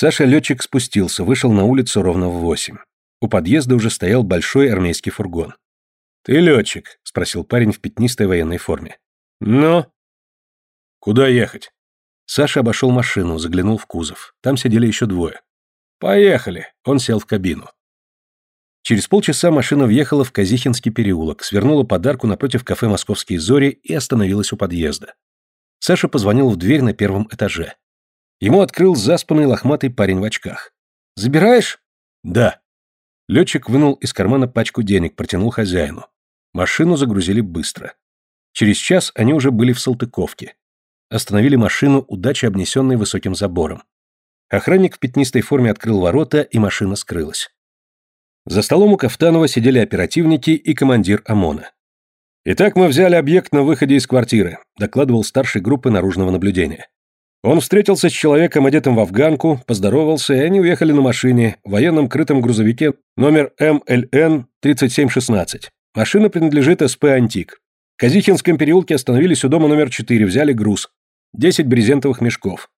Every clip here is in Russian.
Саша-летчик спустился, вышел на улицу ровно в восемь. У подъезда уже стоял большой армейский фургон. «Ты летчик?» — спросил парень в пятнистой военной форме. «Ну?» «Куда ехать?» Саша обошел машину, заглянул в кузов. Там сидели еще двое. «Поехали!» — он сел в кабину. Через полчаса машина въехала в Казихинский переулок, свернула подарку напротив кафе «Московские зори» и остановилась у подъезда. Саша позвонил в дверь на первом этаже. Ему открыл заспанный лохматый парень в очках. «Забираешь?» «Да». Летчик вынул из кармана пачку денег, протянул хозяину. Машину загрузили быстро. Через час они уже были в Салтыковке. Остановили машину, удача обнесенной высоким забором. Охранник в пятнистой форме открыл ворота, и машина скрылась. За столом у Кафтанова сидели оперативники и командир ОМОНа. «Итак, мы взяли объект на выходе из квартиры», докладывал старший группы наружного наблюдения. Он встретился с человеком, одетым в афганку, поздоровался, и они уехали на машине, военном крытом грузовике номер МЛН 3716. Машина принадлежит СП «Антик». В Казихинском переулке остановились у дома номер 4, взяли груз. 10 брезентовых мешков.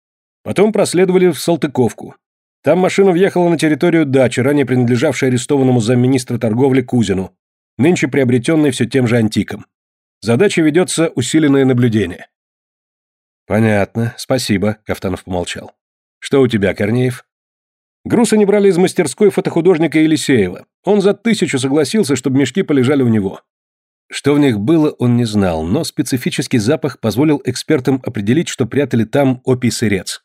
Потом проследовали в Салтыковку. Там машина въехала на территорию дачи, ранее принадлежавшей арестованному замминистра торговли Кузину, нынче приобретенной все тем же антиком. Задача ведется усиленное наблюдение. «Понятно, спасибо», — Кафтанов помолчал. «Что у тебя, Корнеев?» Груз они брали из мастерской фотохудожника Елисеева. Он за тысячу согласился, чтобы мешки полежали у него. Что в них было, он не знал, но специфический запах позволил экспертам определить, что прятали там опий-сырец.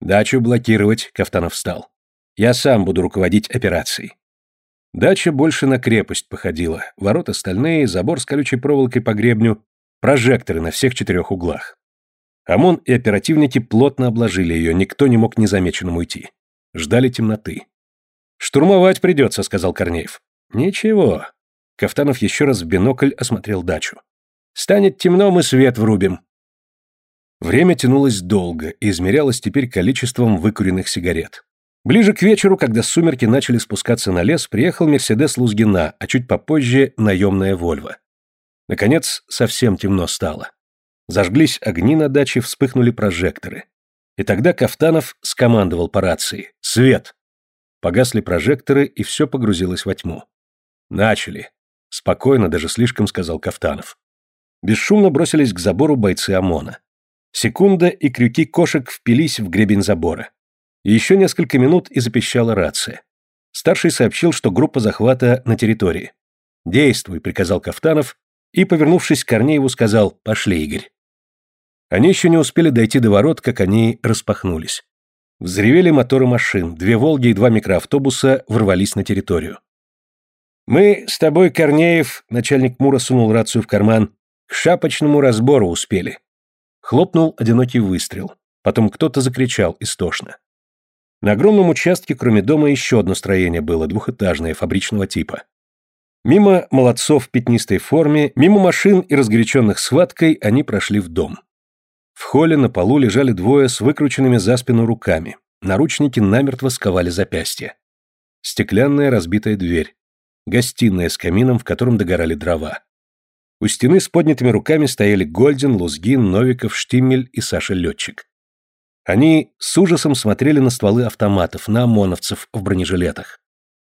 «Дачу блокировать», — Кафтанов встал. «Я сам буду руководить операцией». Дача больше на крепость походила. Ворота стальные, забор с колючей проволокой по гребню, прожекторы на всех четырех углах. ОМОН и оперативники плотно обложили ее, никто не мог незамеченным уйти. Ждали темноты. «Штурмовать придется», — сказал Корнеев. «Ничего». Кафтанов еще раз в бинокль осмотрел дачу. «Станет темно, мы свет врубим». Время тянулось долго и измерялось теперь количеством выкуренных сигарет. Ближе к вечеру, когда сумерки начали спускаться на лес, приехал Мерседес Лузгина, а чуть попозже наемная Вольво. Наконец, совсем темно стало. Зажглись огни на даче, вспыхнули прожекторы. И тогда Кафтанов скомандовал по рации «Свет!». Погасли прожекторы, и все погрузилось во тьму. «Начали!» Спокойно, даже слишком сказал Кафтанов. Бесшумно бросились к забору бойцы ОМОНа. Секунда, и крюки кошек впились в гребень забора. Еще несколько минут, и запищала рация. Старший сообщил, что группа захвата на территории. «Действуй», — приказал Кафтанов, и, повернувшись к Корнееву, сказал «Пошли, Игорь». Они еще не успели дойти до ворот, как они распахнулись. Взревели моторы машин, две «Волги» и два микроавтобуса ворвались на территорию. «Мы с тобой, Корнеев», — начальник Мура сунул рацию в карман, «к шапочному разбору успели». Хлопнул одинокий выстрел. Потом кто-то закричал истошно. На огромном участке, кроме дома, еще одно строение было, двухэтажное, фабричного типа. Мимо молодцов в пятнистой форме, мимо машин и разгоряченных схваткой они прошли в дом. В холле на полу лежали двое с выкрученными за спину руками. Наручники намертво сковали запястья. Стеклянная разбитая дверь. Гостиная с камином, в котором догорали дрова. У стены с поднятыми руками стояли Гольдин, Лузгин, Новиков, Штиммель и Саша-летчик. Они с ужасом смотрели на стволы автоматов, на ОМОНовцев в бронежилетах,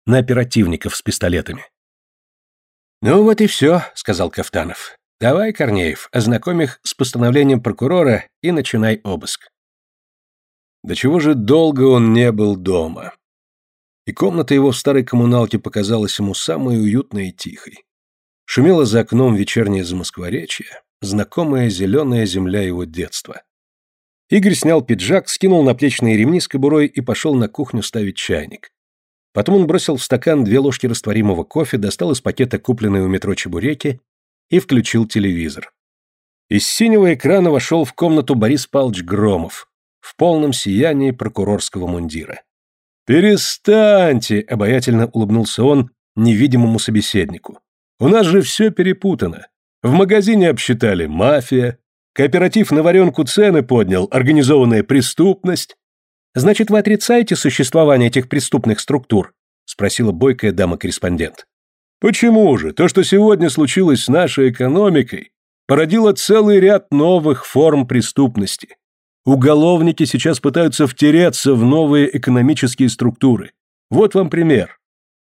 на оперативников с пистолетами. «Ну вот и все», — сказал Кафтанов. Давай, Корнеев, ознакомь их с постановлением прокурора и начинай обыск. До чего же долго он не был дома. И комната его в старой коммуналке показалась ему самой уютной и тихой. Шумело за окном вечернее замоскворечье, знакомая зеленая земля его детства. Игорь снял пиджак, скинул наплечные ремни с кобурой и пошел на кухню ставить чайник. Потом он бросил в стакан две ложки растворимого кофе, достал из пакета купленные у метро чебуреки и включил телевизор. Из синего экрана вошел в комнату Борис Павлович Громов в полном сиянии прокурорского мундира. «Перестаньте!» — обаятельно улыбнулся он невидимому собеседнику. «У нас же все перепутано. В магазине обсчитали мафия, кооператив на варенку цены поднял, организованная преступность». «Значит, вы отрицаете существование этих преступных структур?» — спросила бойкая дама-корреспондент. Почему же? То, что сегодня случилось с нашей экономикой, породило целый ряд новых форм преступности. Уголовники сейчас пытаются втереться в новые экономические структуры. Вот вам пример.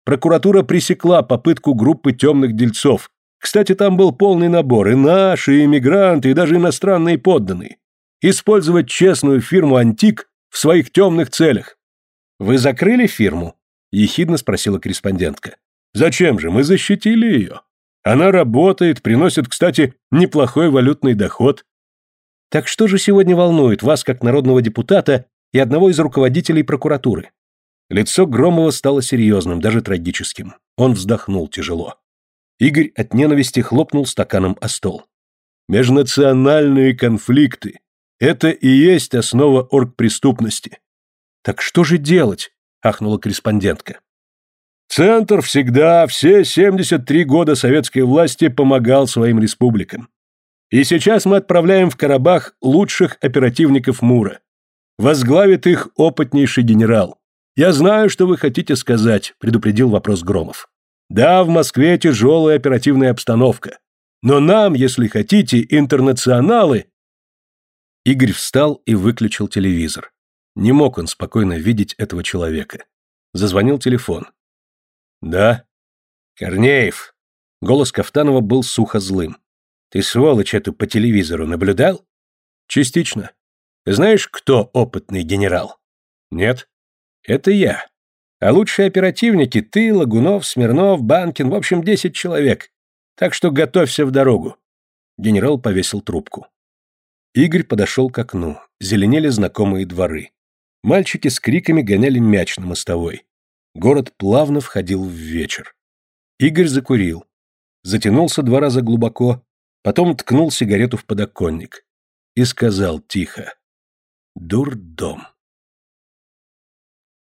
Прокуратура пресекла попытку группы темных дельцов. Кстати, там был полный набор, и наши, и иммигранты, и даже иностранные подданные. Использовать честную фирму «Антик» в своих темных целях. «Вы закрыли фирму?» – ехидно спросила корреспондентка. «Зачем же? Мы защитили ее. Она работает, приносит, кстати, неплохой валютный доход. Так что же сегодня волнует вас, как народного депутата и одного из руководителей прокуратуры?» Лицо Громова стало серьезным, даже трагическим. Он вздохнул тяжело. Игорь от ненависти хлопнул стаканом о стол. «Межнациональные конфликты. Это и есть основа оргпреступности». «Так что же делать?» – ахнула корреспондентка. Центр всегда, все 73 года советской власти помогал своим республикам. И сейчас мы отправляем в Карабах лучших оперативников МУРа. Возглавит их опытнейший генерал. Я знаю, что вы хотите сказать, предупредил вопрос Громов. Да, в Москве тяжелая оперативная обстановка. Но нам, если хотите, интернационалы... Игорь встал и выключил телевизор. Не мог он спокойно видеть этого человека. Зазвонил телефон. «Да?» «Корнеев!» Голос Кафтанова был сухо злым. «Ты сволочь эту по телевизору наблюдал?» «Частично. Знаешь, кто опытный генерал?» «Нет». «Это я. А лучшие оперативники ты, Лагунов, Смирнов, Банкин, в общем, десять человек. Так что готовься в дорогу». Генерал повесил трубку. Игорь подошел к окну. Зеленели знакомые дворы. Мальчики с криками гоняли мяч на мостовой. Город плавно входил в вечер. Игорь закурил. Затянулся два раза глубоко, потом ткнул сигарету в подоконник и сказал тихо. «Дурдом».